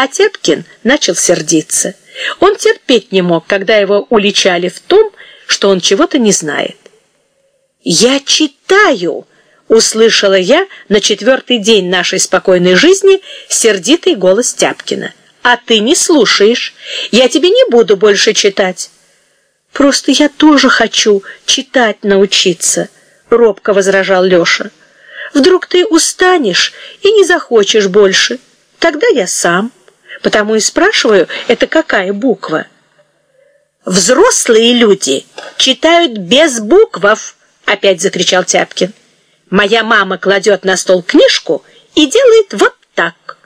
А Тепкин начал сердиться. Он терпеть не мог, когда его уличали в том, что он чего-то не знает. «Я читаю!» — услышала я на четвертый день нашей спокойной жизни сердитый голос Тяпкина. «А ты не слушаешь. Я тебе не буду больше читать». «Просто я тоже хочу читать научиться», — робко возражал Леша. «Вдруг ты устанешь и не захочешь больше. Тогда я сам. Потому и спрашиваю, это какая буква?» «Взрослые люди читают без буквов», — опять закричал Тяпкин. «Моя мама кладет на стол книжку и делает вот так».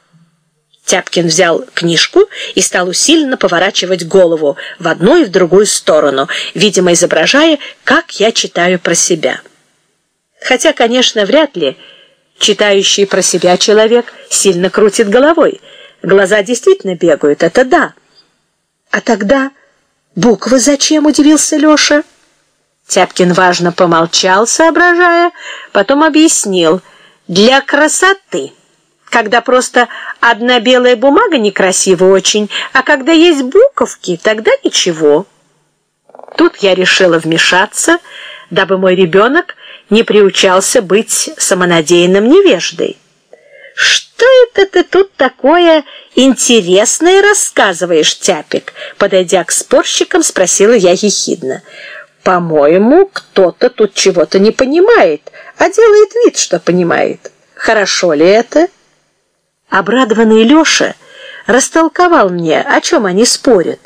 Тяпкин взял книжку и стал усиленно поворачивать голову в одну и в другую сторону, видимо, изображая, как я читаю про себя. Хотя, конечно, вряд ли читающий про себя человек сильно крутит головой. Глаза действительно бегают, это да. А тогда буквы зачем, удивился Леша? Тяпкин важно помолчал, соображая, потом объяснил. Для красоты когда просто одна белая бумага некрасива очень, а когда есть буковки, тогда ничего. Тут я решила вмешаться, дабы мой ребенок не приучался быть самонадеянным невеждой. «Что это ты тут такое интересное рассказываешь, Тяпик?» Подойдя к спорщикам, спросила я ехидно. «По-моему, кто-то тут чего-то не понимает, а делает вид, что понимает. Хорошо ли это?» Обрадованный Леша растолковал мне, о чем они спорят.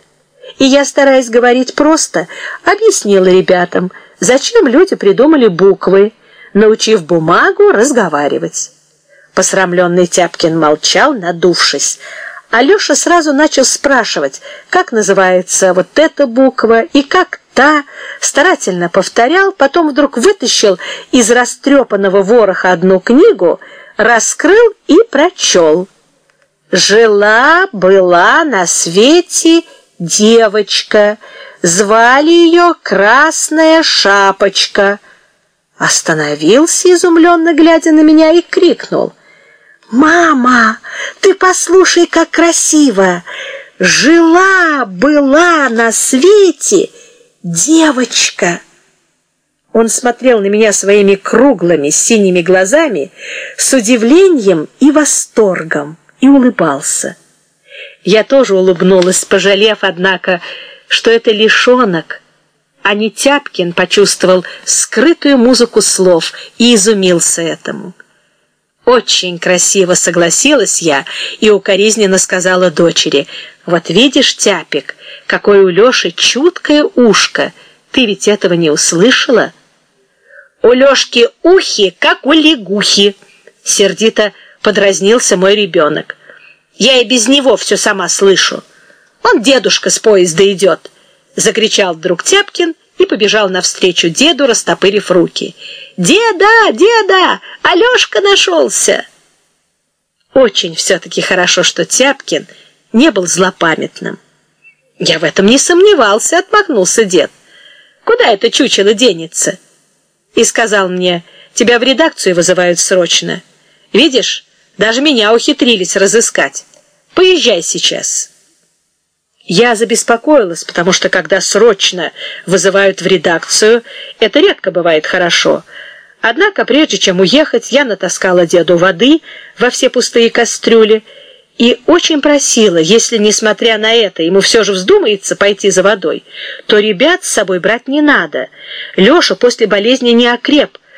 И я, стараясь говорить просто, объяснила ребятам, зачем люди придумали буквы, научив бумагу разговаривать. Посрамленный Тяпкин молчал, надувшись, а Леша сразу начал спрашивать, как называется вот эта буква и как та, старательно повторял, потом вдруг вытащил из растрепанного вороха одну книгу, раскрыл и прочел. Жила-была на свете девочка, звали ее Красная Шапочка. Остановился, изумленно глядя на меня, и крикнул. «Мама, ты послушай, как красиво! Жила-была на свете девочка!» Он смотрел на меня своими круглыми синими глазами с удивлением и восторгом и улыбался. Я тоже улыбнулась, пожалев, однако, что это лишонок, а не Тяпкин почувствовал скрытую музыку слов и изумился этому. Очень красиво согласилась я и укоризненно сказала дочери, «Вот видишь, Тяпик, какое у Леши чуткое ушко, ты ведь этого не услышала?» У Лёшки ухи, как у лягухи, сердито подразнился мой ребенок. Я и без него все сама слышу. Он дедушка с поезда идет, закричал вдруг Тяпкин и побежал навстречу деду, растопырив руки. Деда, деда, Алёшка нашелся. Очень все-таки хорошо, что Тяпкин не был злопамятным. Я в этом не сомневался, отмахнулся дед. Куда это чучело денется? и сказал мне, тебя в редакцию вызывают срочно. Видишь, даже меня ухитрились разыскать. Поезжай сейчас». Я забеспокоилась, потому что когда срочно вызывают в редакцию, это редко бывает хорошо. Однако, прежде чем уехать, я натаскала деду воды во все пустые кастрюли и очень просила, если, несмотря на это, ему все же вздумается пойти за водой, то ребят с собой брать не надо. Леша после болезни не окреп,